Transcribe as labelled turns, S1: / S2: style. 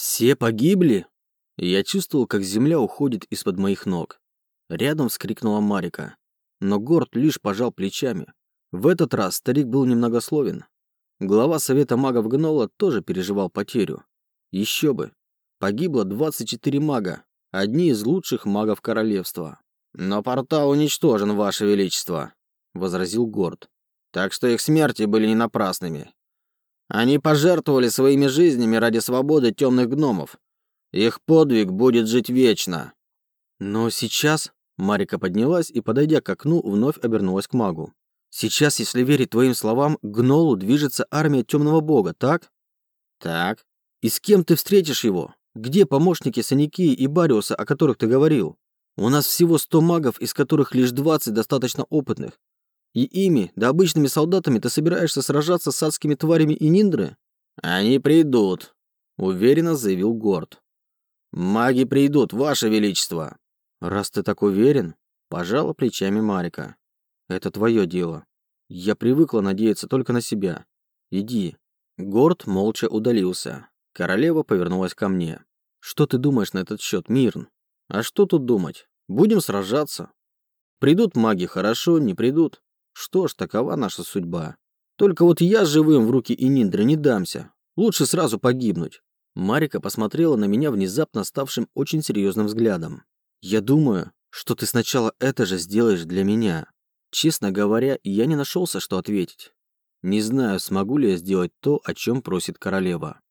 S1: Все погибли? Я чувствовал, как земля уходит из-под моих ног. Рядом вскрикнула Марика. Но Горд лишь пожал плечами. В этот раз старик был немногословен. Глава Совета магов Гнола тоже переживал потерю. Еще бы. Погибло 24 мага, одни из лучших магов королевства. «Но портал уничтожен, Ваше Величество», — возразил Горд. «Так что их смерти были не напрасными. Они пожертвовали своими жизнями ради свободы темных гномов. Их подвиг будет жить вечно». «Но сейчас...» — Марика поднялась и, подойдя к окну, вновь обернулась к магу. «Сейчас, если верить твоим словам, к Гнолу движется армия темного бога, так?»
S2: «Так».
S1: «И с кем ты встретишь его? Где помощники Саники и Бариуса, о которых ты говорил?» У нас всего 100 магов, из которых лишь 20 достаточно опытных. И ими, да обычными солдатами, ты собираешься сражаться с адскими тварями и ниндры?
S2: Они придут, уверенно заявил Горд. Маги придут, ваше величество.
S1: Раз ты так уверен, пожала плечами Марика. Это твое дело. Я привыкла надеяться только на себя. Иди. Горд молча удалился. Королева повернулась ко мне. Что ты думаешь на этот счет, Мирн? А что тут думать? Будем сражаться. Придут маги хорошо, не придут. Что ж, такова наша судьба. Только вот я живым в руки Ининдры не дамся. Лучше сразу погибнуть. Марика посмотрела на меня внезапно ставшим очень серьезным взглядом. Я думаю, что ты сначала это же сделаешь для меня. Честно говоря, я не нашелся, что ответить. Не знаю, смогу ли я сделать то, о чем просит королева.